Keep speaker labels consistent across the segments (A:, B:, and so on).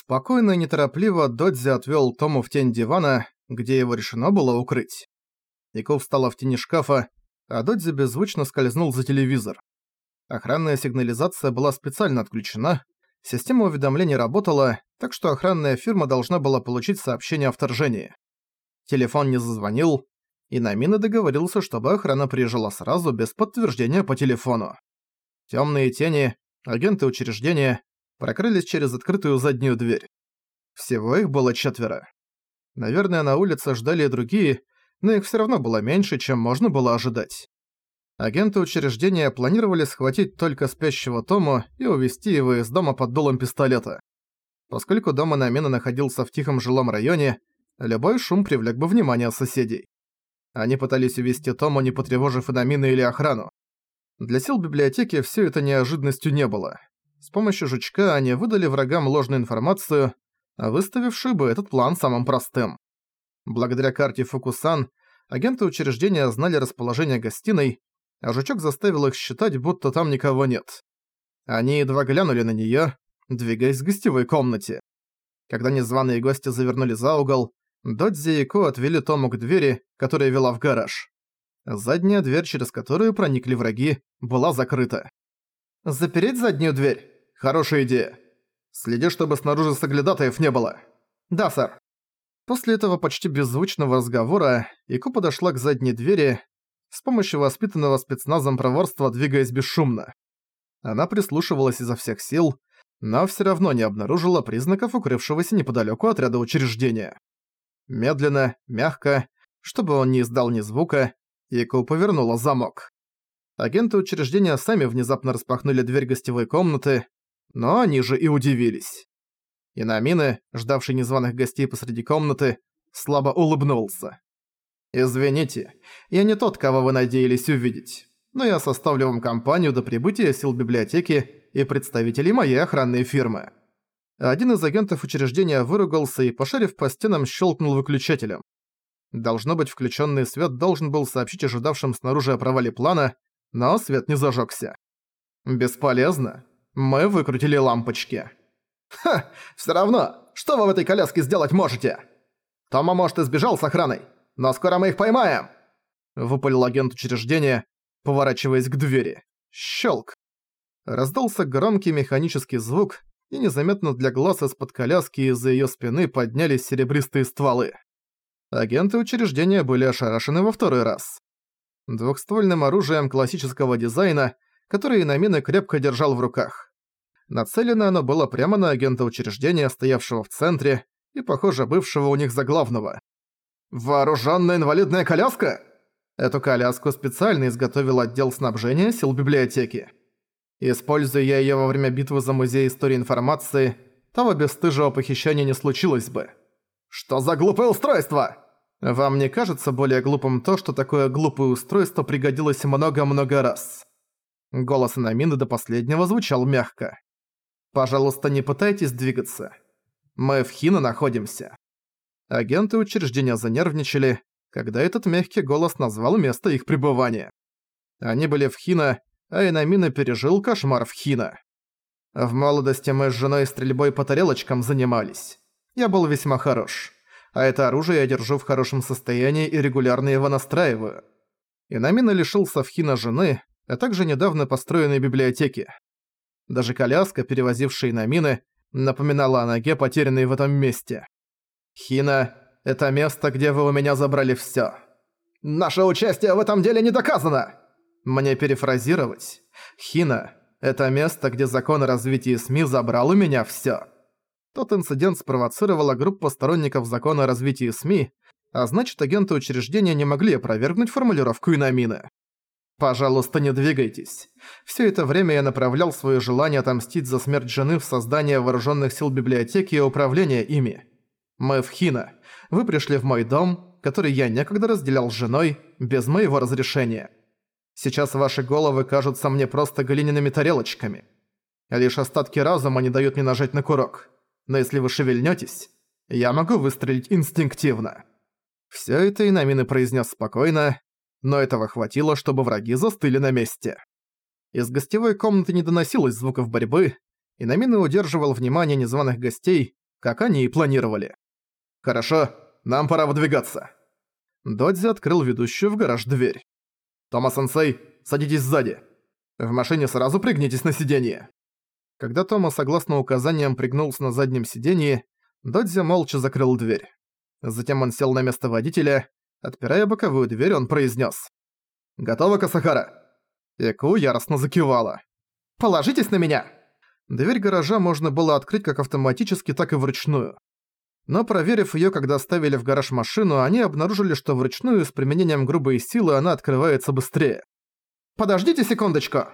A: Спокойно и неторопливо Додзи отвёл Тому в тень дивана, где его решено было укрыть. Ико встала в тени шкафа, а Додзи беззвучно скользнул за телевизор. Охранная сигнализация была специально отключена, система уведомлений работала, так что охранная фирма должна была получить сообщение о вторжении. Телефон не зазвонил, и Намина договорился, чтобы охрана приезжала сразу без подтверждения по телефону. Тёмные тени, агенты учреждения, прокрылись через открытую заднюю дверь. Всего их было четверо. Наверное, на улице ждали и другие, но их всё равно было меньше, чем можно было ожидать. Агенты учреждения планировали схватить только спящего Тому и увезти его из дома под дулом пистолета. Поскольку дом Инамина находился в тихом жилом районе, любой шум привлек бы внимание соседей. Они пытались увести Тому, не потревожив Инамина или охрану. Для сил библиотеки всё это неожиданностью не было. С помощью жучка они выдали врагам ложную информацию, выставившую бы этот план самым простым. Благодаря карте Фукусан агенты учреждения знали расположение гостиной, а жучок заставил их считать, будто там никого нет. Они едва глянули на неё, двигаясь к гостевой комнате. Когда незваные гости завернули за угол, Додзи и Ко отвели Тому к двери, которая вела в гараж. Задняя дверь, через которую проникли враги, была закрыта. «Запереть заднюю дверь?» Хорошая идея. Следи, чтобы снаружи соглядатаев не было. Да, сэр. После этого почти беззвучного разговора Ику подошла к задней двери, с помощью воспитанного спецназом проворства двигаясь бесшумно. Она прислушивалась изо всех сил, но всё равно не обнаружила признаков укрывшегося неподалёку отряда учреждения. Медленно, мягко, чтобы он не издал ни звука, Ику повернула замок. Агенты учреждения сами внезапно распахнули дверь гостевой комнаты, но они же и удивились. Инамины, ждавший незваных гостей посреди комнаты, слабо улыбнулся. «Извините, я не тот, кого вы надеялись увидеть, но я составлю вам компанию до прибытия сил библиотеки и представителей моей охранной фирмы». Один из агентов учреждения выругался и, пошарив по стенам, щелкнул выключателем. Должно быть, включенный свет должен был сообщить ожидавшим снаружи о провале плана, но свет не зажегся. «Бесполезно. Мы выкрутили лампочки. «Ха! Всё равно! Что вы в этой коляске сделать можете?» «Тома, может, и сбежал с охраной, но скоро мы их поймаем!» Выпалил агент учреждения, поворачиваясь к двери. Щелк. Раздался громкий механический звук, и незаметно для глаз из-под коляски из-за её спины поднялись серебристые стволы. Агенты учреждения были ошарашены во второй раз. Двухствольным оружием классического дизайна – которое Инамина крепко держал в руках. Нацелено оно было прямо на агента учреждения, стоявшего в центре, и, похоже, бывшего у них за главного. «Вооружённая инвалидная коляска?» Эту коляску специально изготовил отдел снабжения сил библиотеки. Используя я её во время битвы за Музей Истории Информации, того бесстыжего похищения не случилось бы. «Что за глупое устройство?» Вам не кажется более глупым то, что такое глупое устройство пригодилось много-много раз? Голос Инамины до последнего звучал мягко. «Пожалуйста, не пытайтесь двигаться. Мы в Хино находимся». Агенты учреждения занервничали, когда этот мягкий голос назвал место их пребывания. Они были в Хино, а Инамина пережил кошмар в Хино. В молодости мы с женой стрельбой по тарелочкам занимались. Я был весьма хорош. А это оружие я держу в хорошем состоянии и регулярно его настраиваю. Инамина лишился в Хино жены, а также недавно построенной библиотеки. Даже коляска, перевозившая на мины, напоминала о ноге, потерянной в этом месте. «Хина, это место, где вы у меня забрали всё. Наше участие в этом деле не доказано!» Мне перефразировать. «Хина, это место, где закон о развитии СМИ забрал у меня всё». Тот инцидент спровоцировала группа сторонников закона о развитии СМИ, а значит агенты учреждения не могли опровергнуть формулировку Инамины. «Пожалуйста, не двигайтесь. Все это время я направлял свое желание отомстить за смерть жены в создание вооруженных сил библиотеки и управления ими. Мы в Хина. Вы пришли в мой дом, который я некогда разделял с женой, без моего разрешения. Сейчас ваши головы кажутся мне просто глиняными тарелочками. Лишь остатки разума не дают мне нажать на курок. Но если вы шевельнётесь, я могу выстрелить инстинктивно». Всё это Инамины произнес спокойно, но этого хватило, чтобы враги застыли на месте. Из гостевой комнаты не доносилось звуков борьбы, и Намина удерживал внимание незваных гостей, как они и планировали. «Хорошо, нам пора выдвигаться». Додзи открыл ведущую в гараж дверь. «Тома-сенсей, садитесь сзади. В машине сразу пригнитесь на сиденье». Когда Тома, согласно указаниям, пригнулся на заднем сиденье, Додзи молча закрыл дверь. Затем он сел на место водителя. Отпирая боковую дверь, он произнес: «Готово, Касахара?» Ику яростно закивала. «Положитесь на меня!» Дверь гаража можно было открыть как автоматически, так и вручную. Но проверив её, когда ставили в гараж машину, они обнаружили, что вручную с применением грубой силы она открывается быстрее. «Подождите секундочку!»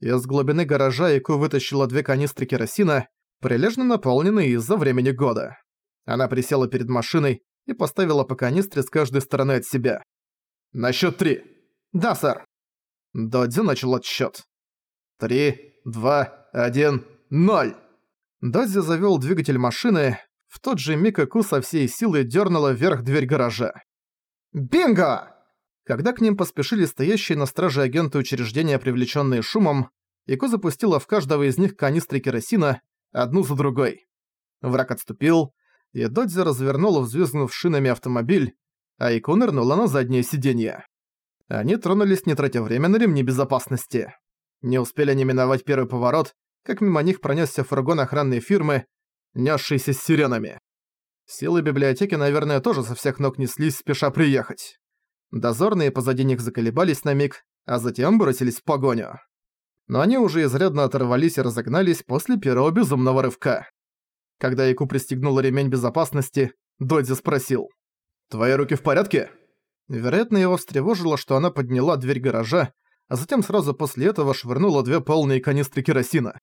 A: Из глубины гаража Ику вытащила две канистры керосина, прилежно наполненные из-за времени года. Она присела перед машиной и поставила по канистре с каждой стороны от себя. «На счёт три!» «Да, сэр!» Додзи начал отсчёт. «Три, два, один, ноль!» Додзи завёл двигатель машины, в тот же миг Ику со всей силы дернула вверх дверь гаража. «Бинго!» Когда к ним поспешили стоящие на страже агенты учреждения, привлеченные шумом, Ику запустила в каждого из них канистры керосина, одну за другой. Враг отступил, и Додзи развернула взвизгнув шинами автомобиль, а Ику нырнула на заднее сиденье. Они тронулись, не тратя время на ремни безопасности. Не успели они миновать первый поворот, как мимо них пронесся фургон охранной фирмы, несшийся с сиренами. Силы библиотеки, наверное, тоже со всех ног неслись, спеша приехать. Дозорные позади них заколебались на миг, а затем бросились в погоню. Но они уже изрядно оторвались и разогнались после первого безумного рывка. Когда Яку пристегнула ремень безопасности, Додзи спросил. «Твои руки в порядке?» Вероятно, его встревожило, что она подняла дверь гаража, а затем сразу после этого швырнула две полные канистры керосина.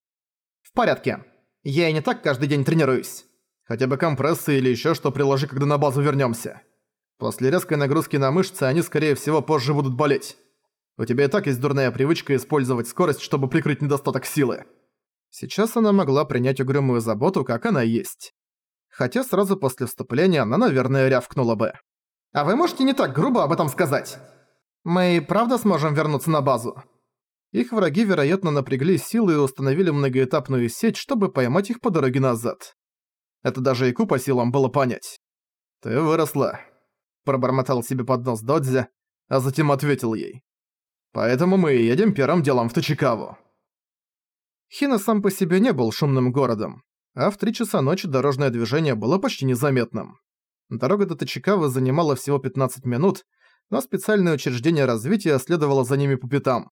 A: «В порядке. Я и не так каждый день тренируюсь. Хотя бы компрессы или ещё что приложи, когда на базу вернёмся. После резкой нагрузки на мышцы они, скорее всего, позже будут болеть. У тебя и так есть дурная привычка использовать скорость, чтобы прикрыть недостаток силы. Сейчас она могла принять угрюмую заботу, как она есть. Хотя сразу после вступления она, наверное, рявкнула бы. «А вы можете не так грубо об этом сказать? Мы и правда сможем вернуться на базу?» Их враги, вероятно, напрягли силы и установили многоэтапную сеть, чтобы поймать их по дороге назад. Это даже Ику по силам было понять. «Ты выросла», — пробормотал себе под нос Додзи, а затем ответил ей. «Поэтому мы едем первым делом в Тачикаву». Хина сам по себе не был шумным городом, а в три часа ночи дорожное движение было почти незаметным. Дорога до Тачикавы занимала всего 15 минут, но специальное учреждение развития следовало за ними по пятам.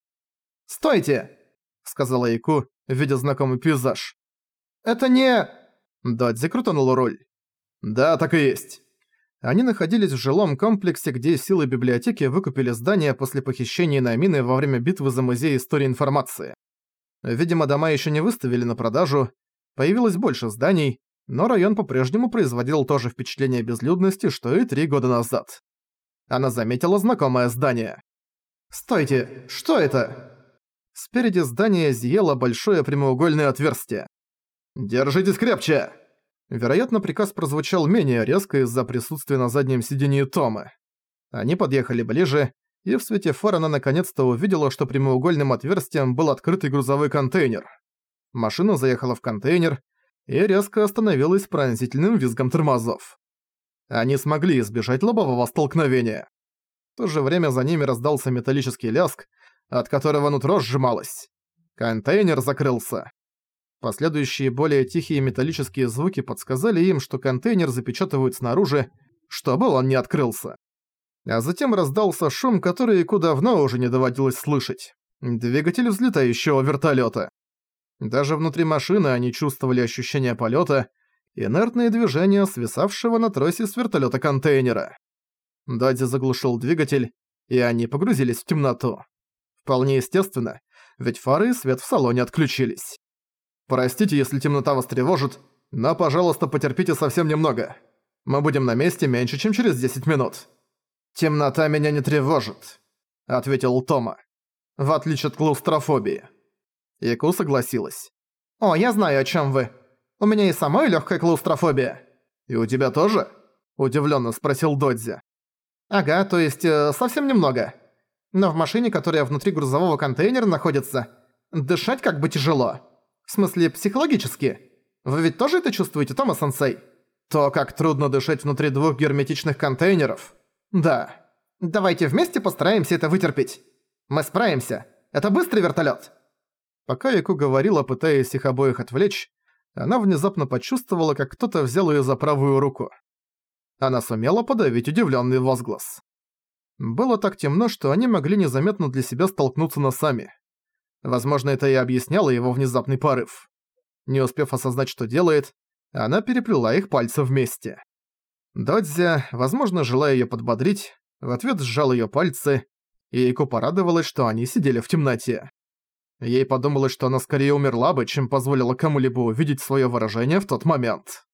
A: «Стойте!» — сказала Яку, видя знакомый пейзаж. «Это не...» Додзи крутанул руль. «Да, так и есть». Они находились в жилом комплексе, где силы библиотеки выкупили здание после похищения Намины во время битвы за музей истории информации. Видимо, дома еще не выставили на продажу, появилось больше зданий, но район по-прежнему производил то же впечатление безлюдности, что и три года назад. Она заметила знакомое здание. «Стойте, что это?» Спереди здания зияло большое прямоугольное отверстие. «Держитесь крепче!» Вероятно, приказ прозвучал менее резко из-за присутствия на заднем сидении Томы. Они подъехали ближе, и в свете фар она наконец-то увидела, что прямоугольным отверстием был открытый грузовой контейнер. Машина заехала в контейнер и резко остановилась пронзительным визгом тормозов. Они смогли избежать лобового столкновения. В то же время за ними раздался металлический ляск, от которого нутро сжималось. Контейнер закрылся. Последующие более тихие металлические звуки подсказали им, что контейнер запечатывают снаружи, чтобы он не открылся. А затем раздался шум, который Ику давно уже не доводилось слышать. Двигатель взлетающего вертолета. Даже внутри машины они чувствовали ощущение полета, инертные движения свисавшего на тросе с вертолета контейнера. Дади заглушил двигатель, и они погрузились в темноту. Вполне естественно, ведь фары и свет в салоне отключились. Простите, если темнота вас тревожит, но, пожалуйста, потерпите совсем немного. Мы будем на месте меньше, чем через 10 минут. Темнота меня не тревожит, ответил Тома. В отличие от клаустрофобии. Яку согласилась. О, я знаю, о чем вы. У меня и самой легкая клаустрофобия. И у тебя тоже? удивленно спросил Додзи. Ага, то есть э, совсем немного. Но в машине, которая внутри грузового контейнера находится, дышать как бы тяжело. В смысле, психологически. Вы ведь тоже это чувствуете, Тома-сенсей? То, как трудно дышать внутри двух герметичных контейнеров? Да. Давайте вместе постараемся это вытерпеть. Мы справимся. Это быстрый вертолет. Пока Яку говорила, пытаясь их обоих отвлечь, она внезапно почувствовала, как кто-то взял ее за правую руку. Она сумела подавить удивленный возглас. Было так темно, что они могли незаметно для себя столкнуться носами. Возможно, это и объясняло его внезапный порыв. Не успев осознать, что делает, она переплела их пальцы вместе. Додзя, возможно, желая её подбодрить, в ответ сжал её пальцы, и Ико порадовалась, что они сидели в темноте. Ей подумалось, что она скорее умерла бы, чем позволила кому-либо увидеть своё выражение в тот момент.